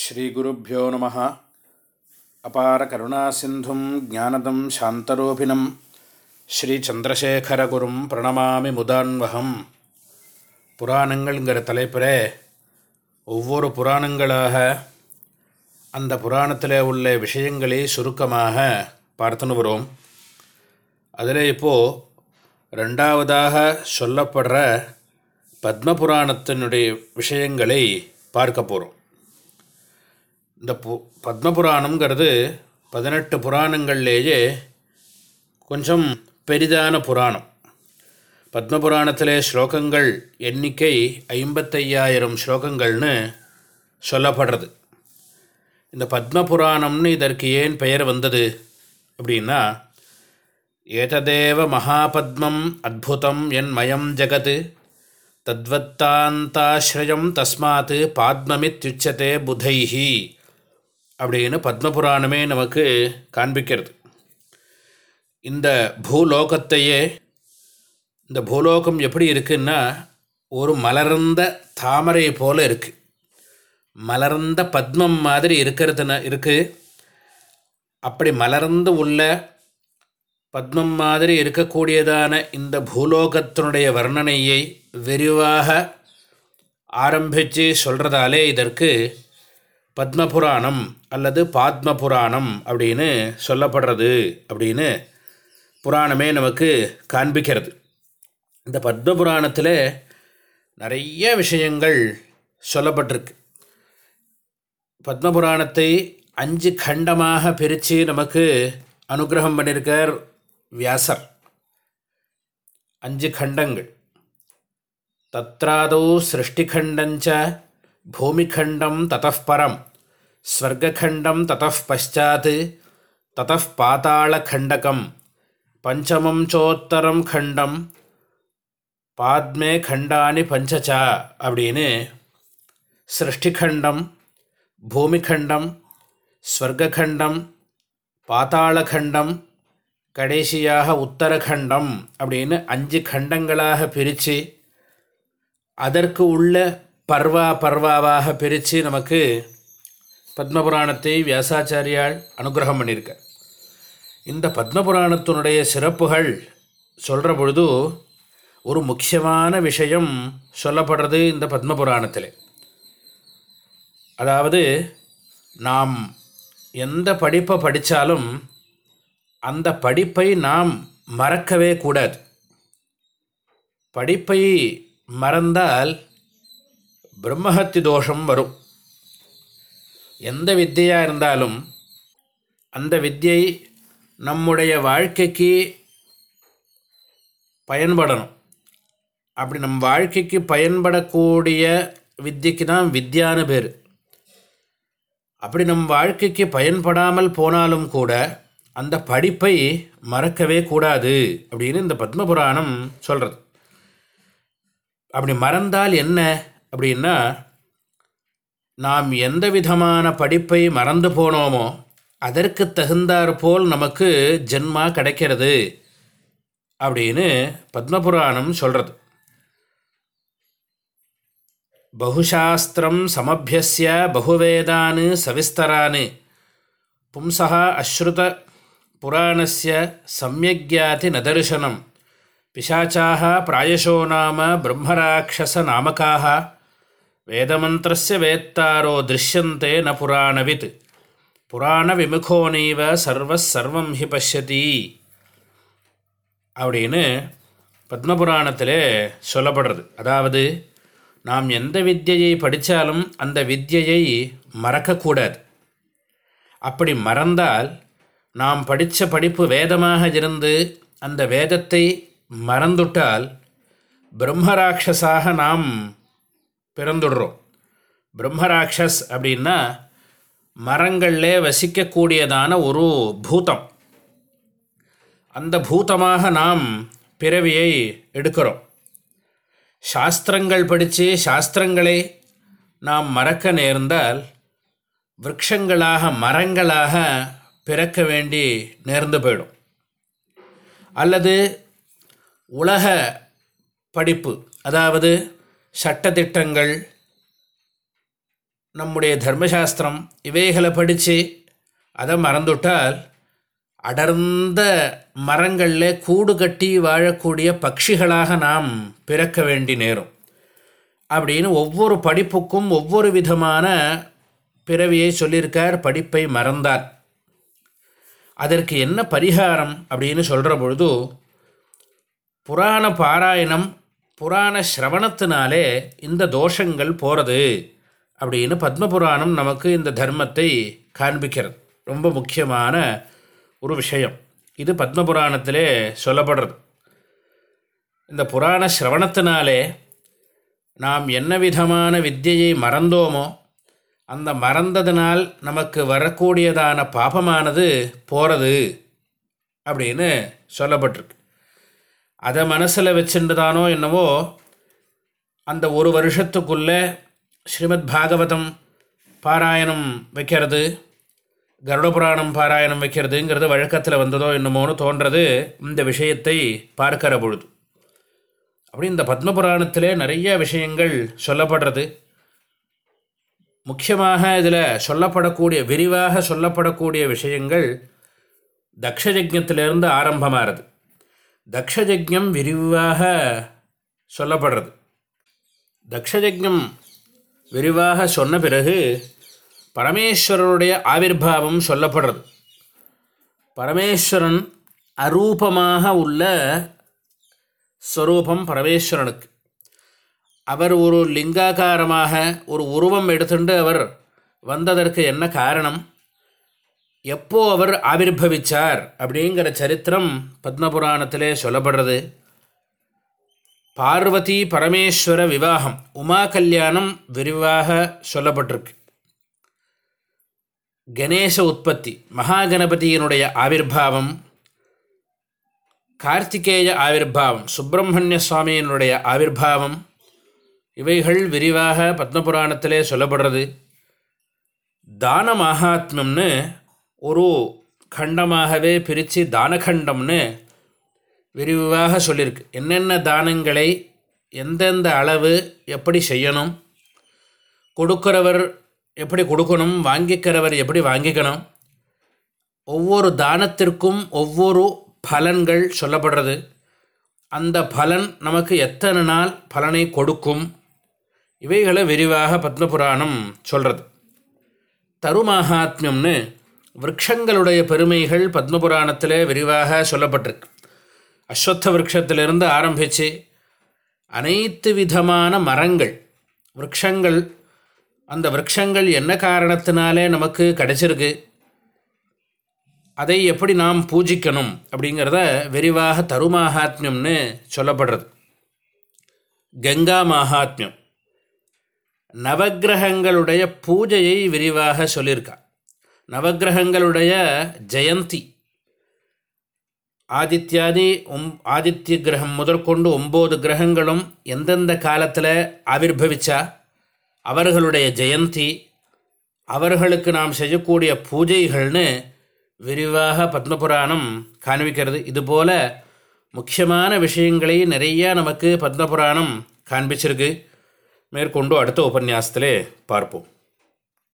ஸ்ரீகுருப்போ நம. அபார கருணாசிந்தும் ஜானதம் சாந்தரூபிணம். ஸ்ரீச்சந்திரசேகரகுரும் பிரணமாமி முதான்வகம். புராணங்கள்ங்கிற தலைப்பில் ஒவ்வொரு புராணங்களாக அந்த புராணத்தில் உள்ள விஷயங்களை சுருக்கமாக பார்த்துன்னு வரும் அதில் இப்போது ரெண்டாவதாக சொல்லப்படுற பத்ம புராணத்தினுடைய விஷயங்களை பார்க்க போகிறோம் இந்த பு பத்மபுராணங்கிறது பதினெட்டு புராணங்கள்லேயே கொஞ்சம் பெரிதான புராணம். பத்மபுராணத்திலே ஸ்லோகங்கள் எண்ணிக்கை ஐம்பத்தையாயிரம் ஸ்லோகங்கள்னு சொல்லப்படுறது. இந்த பத்மபுராணம்னு இதற்கு ஏன் பெயர் வந்தது அப்படின்னா ஏததேவ மகாபத்மம் அத்புதம் என் மயம் ஜகத் தத்வத்தாந்தாஸ்ரயம் தஸ்மாத் பாத்மமித்யுச்சதே புதைஹி அப்படின்னு பத்மபுராணமே நமக்கு காண்பிக்கிறது. இந்த பூலோகத்தையே இந்த பூலோகம் எப்படி இருக்குன்னா ஒரு மலர்ந்த தாமரை போல் இருக்குது மலர்ந்த பத்மம் மாதிரி இருக்கிறதுனா இருக்குது அப்படி மலர்ந்து உள்ள பத்மம் மாதிரி இருக்கக்கூடியதான இந்த பூலோகத்தினுடைய வர்ணனையை விரிவாக ஆரம்பித்து சொல்கிறதாலே இதற்கு பத்மபுராணம் அல்லது பாத்ம புராணம் அப்படின்னு சொல்லப்படுறது அப்படின்னு புராணமே நமக்கு காண்பிக்கிறது. இந்த பத்ம புராணத்தில் நிறைய விஷயங்கள் சொல்லப்பட்டிருக்கு. பத்மபுராணத்தை அஞ்சு கண்டமாக பிரித்து நமக்கு அனுகிரகம் பண்ணியிருக்கார் வியாசர். அஞ்சு கண்டங்கள். தத்ராதோ சிருஷ்டிகண்டஞ்ச பூமிகண்டம் தத்தப்பரம் ஸ்வர்கண்டம் தத்தः பஷாத் தத்தः பாதாளகண்டகம் பஞ்சமம் சோத்தரம் கண்டம் பாத்மே கண்டானி பஞ்சச்சா அப்படின்னு சிருஷ்டிகண்டம் பூமிகண்டம் ஸ்வர்கண்டம் பாதாளகண்டம் கடைசியாக உத்தரகண்டம் அப்படின்னு அஞ்சு கண்டங்களாக பிரித்து அதற்கு உள்ள பர்வா பர்வாவாக பிரித்து நமக்கு பத்மபுராணத்தை வியாசாச்சாரியால் அனுகிரகம் பண்ணியிருக்க இந்த பத்மபுராணத்தினுடைய சிறப்புகள் சொல்கிற பொழுது ஒரு முக்கியமான விஷயம் சொல்லப்படுறது இந்த பத்மபுராணத்தில். அதாவது நாம் எந்த படிப்பை படித்தாலும் அந்த படிப்பை நாம் மறக்கவே கூடாது. படிப்பை மறந்தால் பிரம்மஹத்தி தோஷம் வரும். எந்த வித்தியாக இருந்தாலும் அந்த வித்தியை நம்முடைய வாழ்க்கைக்கு பயன்படணும். அப்படி நம் வாழ்க்கைக்கு பயன்படக்கூடிய வித்தியக்கு தான் வித்தியான பேர். அப்படி நம் வாழ்க்கைக்கு பயன்படாமல் போனாலும் கூட அந்த படிப்பை மறக்கவே கூடாது அப்படின்னு இந்த பத்மபுராணம் சொல்கிறது அப்படி மறந்தால் என்ன அப்படின்னா நாம் எந்த விதமான படிப்பை மறந்து போனோமோ அதற்கு தகுந்தாற் போல் நமக்கு ஜென்மா கிடைக்கிறது அப்படின்னு பத்மபுராணம் சொல்கிறது பகுசாஸ்திரம் சமபியசிய பகுவேதான்னு சவிஸ்தரான்னு பும்சா அஸ்ருத புராணஸ்ய சமயக்யாதி நதர்சனம் பிசாச்சாக பிராயசோ நாம பிரம்மராட்சசநாமக்காக வேதமந்திரஸ்ய வேத்தாரோ திருஷ்யந்தே ந புராணவித். புராண விமுகோனீவ சர்வசர்வம் ஹி பஷ்யதி. அப்படின்னு பத்மபுராணத்தில் சொல்லப்படுறது. அதாவது நாம் எந்த வித்தியை படித்தாலும் அந்த வித்தியை மறக்கக்கூடாது. அப்படி மறந்தால் நாம் படித்த படிப்பு வேதமாக இருந்து அந்த வேதத்தை மறந்துட்டால் பிரம்மராட்சஸாக நாம் பிறந்துடுறோம். பிரம்மராட்சஸ் அப்படின்னா மரங்களில் வசிக்கக்கூடியதான ஒரு பூதம். அந்த பூதமாக நாம் பிறவியை எடுக்கிறோம். சாஸ்திரங்கள் படித்து சாஸ்திரங்களை நாம் மறக்க நேர்ந்தால் விரக்ஷங்களாக மரங்களாக பிறக்க வேண்டி நேர்ந்து போயிடும். அல்லது உலக படிப்பு அதாவது சட்டத்திட்டங்கள் நம்முடைய தர்மசாஸ்திரம் இவைகளை படித்து அதை மறந்துவிட்டால் அடர்ந்த மரங்களில் கூடு கட்டி வாழக்கூடிய பட்சிகளாக நாம் பிறக்க வேண்டி நேரும். அப்படின்னு ஒவ்வொரு படிப்புக்கும் ஒவ்வொரு விதமான பிறவியை சொல்லியிருக்கார் படிப்பை மறந்தார் அதற்கு என்ன பரிகாரம் அப்படின்னு சொல்கிற பொழுது புராண பாராயணம் புராண சிரவணத்தினாலே இந்த தோஷங்கள் போகிறது அப்படின்னு பத்மபுராணம் நமக்கு இந்த தர்மத்தை காண்பிக்கிறது. ரொம்ப முக்கியமான ஒரு விஷயம். இது பத்மபுராணத்திலே சொல்லப்படுறது. இந்த புராண சிரவணத்தினாலே நாம் என்ன விதமான வித்தியை மறந்தோமோ அந்த மறந்ததினால் நமக்கு வரக்கூடியதான பாபமானது போகிறது அப்படின்னு சொல்லப்பட்டிருக்கு. அதை மனசில் வச்சுட்டுதானோ என்னவோ அந்த ஒரு வருஷத்துக்குள்ளே ஸ்ரீமத் பாகவதம் பாராயணம் வைக்கிறது கருட புராணம் பாராயணம் வைக்கிறதுங்கிறது வழக்கத்தில் வந்ததோ என்னமோன்னு தோன்றது இந்த விஷயத்தை பார்க்கிற பொழுது. அப்படி இந்த பத்மபுராணத்திலே நிறைய விஷயங்கள் சொல்லப்படுறது. முக்கியமாக இதில் சொல்லப்படக்கூடிய விரிவாக சொல்லப்படக்கூடிய விஷயங்கள் தக்ஷயஜத்திலிருந்து ஆரம்பமாகிறது தக்ஷயஜம் விரிவாக சொல்லப்படுறது. தக்ஷயஜம் விரிவாக சொன்ன பிறகு பரமேஸ்வரனுடைய ஆவிர்வாவம் சொல்லப்படுறது. பரமேஸ்வரன் அரூபமாக உள்ள ஸ்வரூபம் பரமேஸ்வரனுக்கு. அவர் ஒரு லிங்காகாரமாக ஒரு உருவம் எடுத்துட்டு அவர் வந்ததற்கு என்ன காரணம்? எப்போ அவர் ஆவிர்வவிச்சார் அப்படிங்கிற சரித்திரம் பத்மபுராணத்திலே சொல்லப்படுறது. பார்வதி பரமேஸ்வர விவாகம் உமா கல்யாணம் விரிவாக சொல்லப்பட்டிருக்கு. கணேச உற்பத்தி மகாகணபதியினுடைய ஆவிர்வாவம் கார்த்திகேய ஆவிர்வாவம் சுப்பிரமணிய சுவாமியினுடைய ஆவிர்வாவம் இவைகள் விரிவாக பத்மபுராணத்திலே சொல்லப்படுறது. தான மகாத்மம்னு ஒரு கண்டமாகவே பிரித்து தானகண்டம்னு விரிவாக சொல்லியிருக்கு. என்னென்ன தானங்களை எந்தெந்த அளவு எப்படி செய்யணும் கொடுக்கிறவர் எப்படி கொடுக்கணும் வாங்கிக்கிறவர் எப்படி வாங்கிக்கணும் ஒவ்வொரு தானத்திற்கும் ஒவ்வொரு பலன்கள் சொல்லப்படுறது. அந்த பலன் நமக்கு எத்தனை நாள் பலனை கொடுக்கும் இவைகளை விரிவாக பத்மபுராணம் சொல்கிறது தருமாகாத்மியம்னு விரக்ஷங்களுடைய பெருமைகள் பத்மபுராணத்தில் விரிவாக சொல்லப்பட்டிருக்கு. அஸ்வத்த விரக்ஷத்திலிருந்து ஆரம்பித்து அனைத்து விதமான மரங்கள் விரக்ஷங்கள் அந்த விரக்ஷங்கள் என்ன காரணத்தினாலே நமக்கு கிடைச்சிருக்கு அதை எப்படி நாம் பூஜிக்கணும் அப்படிங்கிறத விரிவாக தருமாகாத்மியம்னு சொல்லப்படுறது. கங்கா மகாத்மியம். நவகிரகங்களுடைய பூஜையை விரிவாக சொல்லியிருக்கா. நவகிரகங்களுடைய ஜெயந்தி. ஆதித்யாதி ஒம் ஆதித்ய கிரகம் முதற்கொண்டு ஒம்பது கிரகங்களும் எந்தெந்த காலத்தில் ஆவிர்வவிச்சா அவர்களுடைய ஜெயந்தி அவர்களுக்கு நாம் செய்யக்கூடிய பூஜைகள்னு விரிவாக பத்மபுராணம் காண்பிக்கிறது. இதுபோல் முக்கியமான விஷயங்களை நிறையா நமக்கு பத்மபுராணம் காண்பிச்சிருக்கு. மேற்கொண்டு அடுத்த உபன்யாசத்திலே பார்ப்போம்.